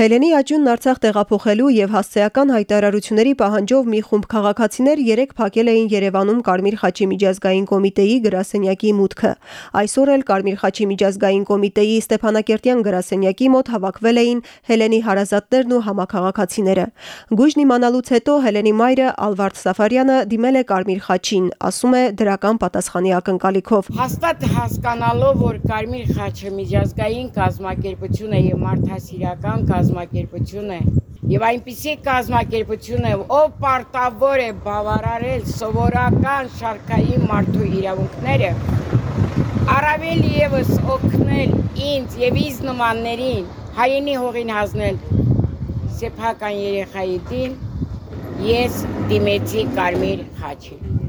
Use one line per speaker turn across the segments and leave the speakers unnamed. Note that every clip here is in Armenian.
Հելենի աճյունն Արցախ տեղափոխելու եւ հասցեական հայտարարությունների պահանջով մի խումբ քաղաքացիներ երեք փակել էին Երևանում Կարմիր խաչի միջազգային կոմիտեի գրասենյակի մուտքը։ Այսօր էլ Կարմիր խաչի միջազգային կոմիտեի Ստեփանակերտյան գրասենյակի մոտ հավաքվել էին Հելենի հարազատներն ու համաքաղաքացիները։ Գույժն իմանալուց հետո Հելենի մայրը Ալվարդ Սաֆարյանը դիմել է Կարմիր խաչին, ասում է դրական պատասխանի ակնկալիքով։
Հաստատ հասկանալով, որ Կարմիր խաչը միջազգային կազմակերպություն է եւ մարդասիրական կազմակերպություն է եւ այնպիսի կազմակերպություն է, ով պարտավոր է բավարարել սովորական շարքային մարդու իրավունքները, առավել եւս օգնել ինձ եւ ինձ նմաններին հայինի հողին հանձնել սեփական երեխայի դին, ես դիմեցի Կարմիր խաչին։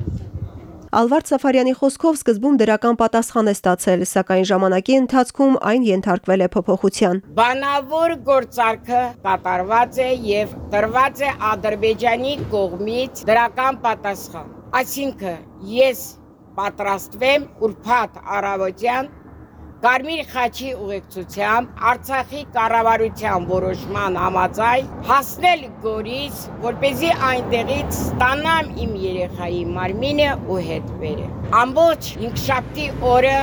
Ալվարդ Սաֆարյանի խոսքով սկզբում դրական պատասխան է ստացել, սակայն ժամանակի ընթացքում այն ենթարկվել է փոփոխության։
Բանավոր գործարքը կատարված է եւ տրված է Ադրբեջանի կողմից դրական պատասխան։ Այսինքն ես պատրաստվեմ ուրփաթ առավոտյան Կարմիր խաչի ուղեկցությամբ Արցախի կառավարության որոշման համաձայն հասնել Գորիս, որ เป զի այնտեղից ստանամ իմ երեխայի մարմինը ու հետ բերեմ։ Ամբողջ 5 շաբթի օրը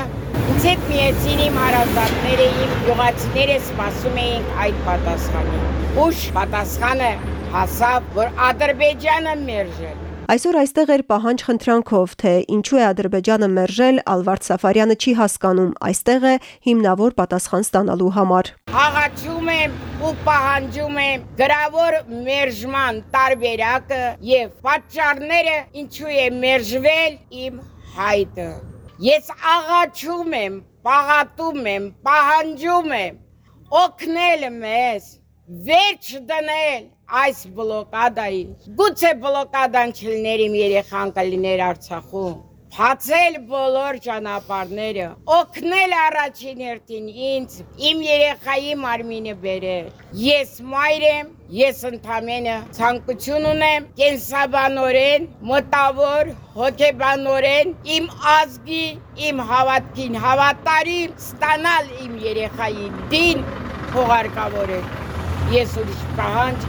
ինձ հետ միեցին իմ հարազատները, իմ գյուղացիները սպասում էին այդ պատասխանին։ Ուշ պատասխանը հասավ, որ Ադրբեջանը մերժել
Այսօր այստեղ էր պահանջ խնդրանքով, թե ինչու է Ադրբեջանը մերժել, Ալվարդ Սաֆարյանը չի հասկանում, այստեղ է հիմնավոր պատասխան ստանալու համար։
Աղաչում եմ ու պահանջում եմ գրավոր մերժման տարբերակը եւ պատճառները ինչու է մերժվել իմ հայտը։ Ես աղաչում եմ, պաղատում եմ, պահանջում եմ օգնել մեզ վերջ դնել այս բլոկադային։ Գուցե բլոկադան չլիներ իմ երեխան կլիներ Արցախում։ Փացել բոլոր ճանապարհները, օգնել առաջին հերթին ինձ, իմ երեխայի մարմինը բերել։ Ես մայր եմ, ես ընդամենը ցանկություն ունեմ կենսաբանորեն, մտավոր, հոգեբանորեն իմ ազգի, իմ հավատքին հավատարիմ ստանալ իմ երեխայի դին փողարկավորել ես ուրիշ պահանջ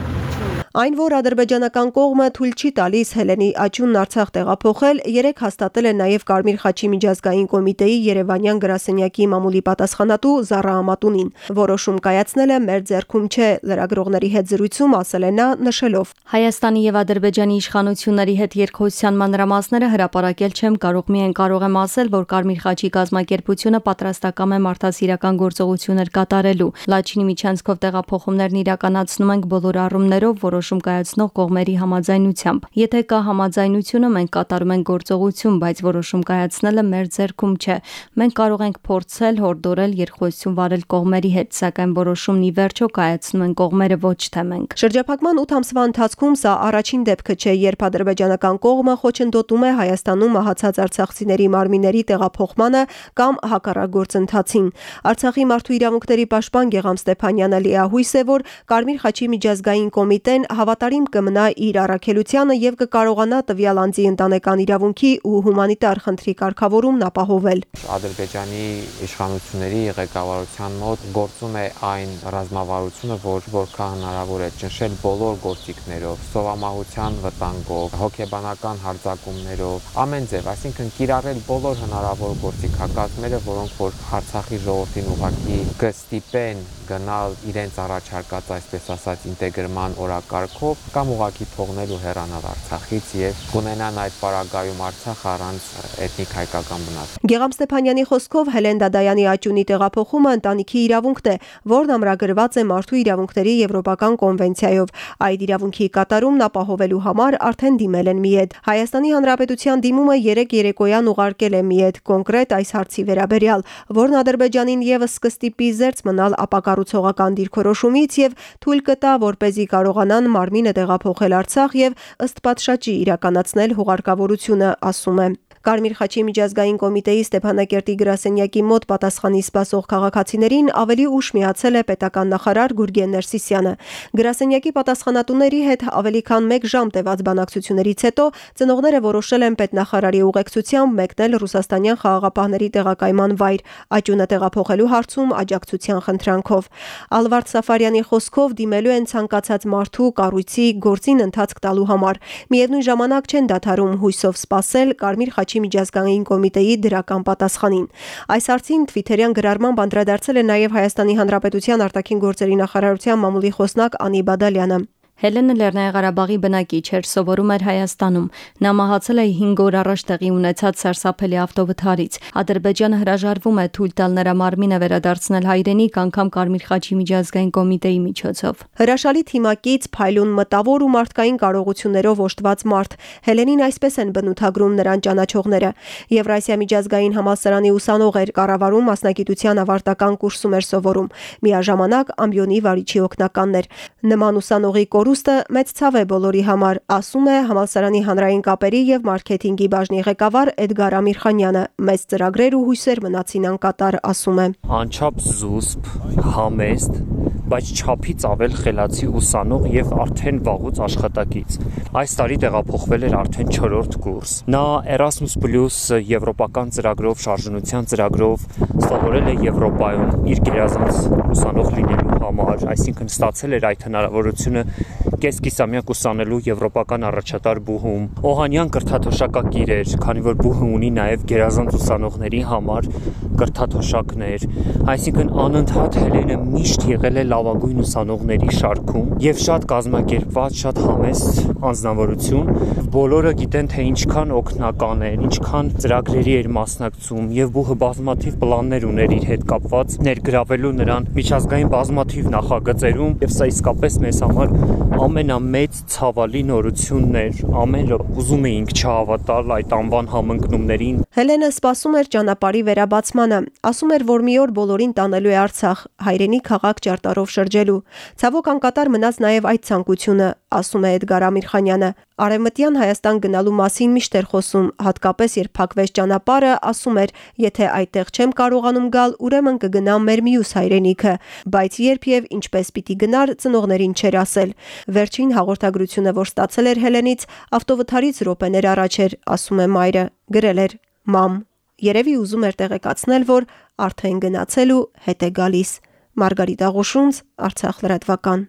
Այն, որ ադրբեջանական կողմը թույլ չի տալիս Հելենի Աճյունն Արցախ տեղափոխել, երեք հաստատել է նաև Կարմիր խաչի միջազգային կոմիտեի Երևանյան գրասենյակի մամուլի պատասխանատու Զարա Ամատունին։ Որոշում կայացնել է մեր ձեռքում չէ, լրագրողների հետ զրույցում ասել է նա, նշելով.
Հայաստանի եւ Ադրբեջանի իշխանությունների հետ երկխոսության մանրամասները հրապարակել չեմ կարող, միայն կարող եմ ասել, որ Կարմիր խաչի կազմակերպությունը պատրաստական է մարդասիրական գործողություններ կատարելու։ Լաչինի միջանցքով տեղափոխումներն իրականացնում ենք բոլոր առումներով, որոշում կայացնող կողմերի համաձայնությամբ։ Եթե կա համաձայնությունը, մենք կատարում ենք գործողություն, բայց որոշում կայացնելը մեր ձեռքում չէ։ Մենք կարող ենք փորձել հորդորել երկխոսություն վարել կողմերի հետ, սակայն որոշումն ի վերջո կայացնում են կողմերը, ոչ թե մենք։
Շրջափակման 8 ամսվա ընթացքում սա առաջին դեպքը չէ, երբ ադրբեջանական կողմը խոչընդոտում է Հայաստանում մահացած արցախցիների մարմինների տեղափոխմանը կամ հակառակ գործընթացին։ Արցախի մարդու իրավունքների պաշտպան Գեգամ Ստեփանյանը լիահույս է, որ Կարմիր խաչի միջազգային կոմիտեն հավատարիմ կմնա իր առաքելությանը եւ կկարողանա տվյալ անձի ընտանեկան իրավունքի ու հումանիտար խնդրի կարգավորումն ապահովել։
Ադրբեջանի իշխանությունների ղեկավարության մոտ գործում է այն ռազմավարությունը, որ որքան հնարավոր է ճնշել բոլոր գործիքներով, սովամահության վտանգով, հոգեբանական հարձակումներով, ամեն ձև, այսինքն կիրառել բոլոր հնարավոր գործիքակազմերը, որոնք որ Արցախի ժողովրդին ուղակի կստիպեն գնալ իրենց առաջարկած այսպես ասած ինտեգրման օրակարգով կամ ուղակի թողնել ու հեռանալ Արցախից եւ կունենան այդ պարագայում Արցախ առանց էթնիկ հայկական բնակ։
Գեգամ Ստեփանյանի խոսքով Հելեն Դադայանի աճունի տեղափոխումը ընտանիքի իրավունքն է, որն ամրագրված է Մարդու իրավունքների Եվրոպական կոնվենցիայով։ Այդ իրավունքի կատարումն ապահովելու համար արդեն դիմել են Միեդ։ Հայաստանի Հանրապետության դիմումը 3 երեկոյան ուղարկել է Միեդ կոնկրետ այս հարցի վերաբերյալ, որն Ադրբեջանին եւս կստիպի զերծ մնալ ապակառ կառուցողական դիրքորոշումից եւ թույլ կտա, որ เป զի կարողանան մարմինը տեղափոխել Արցախ եւ ըստ պատշաճի իրականացնել հուղարկավորությունը, ասում է։ Կարմիր խաչի միջազգային կոմիտեի Ստեփանակերտի գրասենյակի մոտ պատասխանի սպասող քաղաքացիներին ավելի ուշ միացել է պետական նախարար Գուրգեն Ներսիսյանը։ Գրասենյակի պատասխանատուների հետ ավելի քան 1 ժամ տևած բանակցություններից հետո ծնողները որոշել են պետնախարարի ուղեկցությամբ մեկնել ռուսաստանյան խաղաղապահների տեղակայման վայր աճյունը տեղափոխելու հարցում աջակցության խնդրանքով։ Ալվարդ Սաֆարյանի խոսքով դիմելու են ցանկացած մարդու կառույցի գործին ընթացք տալու համար։ Միևնույն ժամանակ չեն դադարում հույսով սպասել Կարմիր խաչի միջազգային կոմիտեի դրական պատասխանին։ Այս հարցին Twitter-յան գրառմամբ անդրադարձել է նաև Հայաստանի Հանրապետության արտաքին գործերի նախարարության մամուլի խոսնակ Անի Բադալյանը։
Հելենը Լեռնային Ղարաբաղի բնակիչ էր, սովորում էր Հայաստանում։ Նա մահացել է 5 օր առաջ տեղի ունեցած սարսափելի ավտովթարից։ Ադրբեջանը հրաժարվում է թույլ տալ նրա մարմինը վերադարձնել հայրենիք անգամ Կարմիր խաչի միջազգային կոմիտեի միջոցով։
Հրաշալի թիմակից փայլուն մտավոր ու մարդկային կարողություններով օժտված մարդ։ Հելենին այսպես են բնութագրում նրան ճանաչողները։ Եվրասիա միջազգային համալսարանի ուսանող էր, կառավարում մասնագիտության ավարտական կուրսում էր սովորում։ Միաժամանակ ամբիոնի վարիչի օգնականն էր։ Նման ուսանողի կորու կորուստը մեծ ցավ է բոլորի համար, ասում է համալսարանի հանրային կապերի եւ մարքեթինգի բաժնի ղեկավար Էդգար Ամիրխանյանը։ Մեծ ծրագրեր ու հույսեր մնացին անկատար, ասում է։
Անչափ զուսպ, համեստ, բայց չափից ավել խելացի ուսանող եւ արդեն վաղուց աշխատակից։ Այս տարի տեղափոխվել էր արդեն 4-րդ կուրս։ Նա Erasmus+ եվրոպական ծրագրով, շարժունության ծրագրով սովորել է Եվրոպայում իր գերազանց ուսանող լինելու համար, այսինքն ստացել էր այդ հնարավորությունը կեսկիսամյակ ուսանելու եվրոպական առաջատար բուհում։ Օհանյան կրթաթոշակակիր էր, քանի որ բուհը ունի նաև գերազանց ուսանողների համար կրթաթոշակներ, այսինքն անընդհատ Հելենը միշտ եղել է լավագույն ուսանողների շարքում եւ շատ կազմակերպված, շատ համեստ անznավորություն։ Բոլորը գիտեն, թե ինչքան օգնական էր, ինչքան ծրագրերի էր մասնակցում եւ բուհը բազմաթիվ պլաններ ուներ իր հետ կապված ներգրավելու նրան միջազգային բազմաթիվ նախագծերում եւ սա իսկապես մեզ համար ամենամեծ ցավալի նորությունն էր։ Ամենը ուզում էինք չհավատալ այդ անվան համընկնումներին։
Հելենը սպասում էր ճանապարհի վերաբացմանը։ Ասում էր, որ մի օր բոլորին տանելու է Արցախ, հայրենի քաղաք ճարտարով շրջելու։ Ցավոք անկատար մնաց նաև այդ ցանկությունը, ասում է Էդգար Ամիրխանյանը։ Արևմտյան Հայաստան գնալու մասին միշտ էր խոսում, հատկապես երբ փակվեց ճանապարհը, ասում էր, եթե այդտեղ չեմ կարողանում գալ, ուրեմն կգնամ մեր մյուս հայրենիքը, բայց երբ եւ ինչպես պիտի գնար, ծնողներին չէր ասել։ Վերջին հաղորդագրությունը, որ ստացել էր Հելենից, ավտովթարից րոպեներ առաջ էր, ասում է մայրը, գրել էր. «Մամ, երևի ուզում էր տեղեկացնել, որ արդեն գնացել ու հետ է գալիս»։ Մարգարիտ Աղուշունց, Արցախ լրատվական։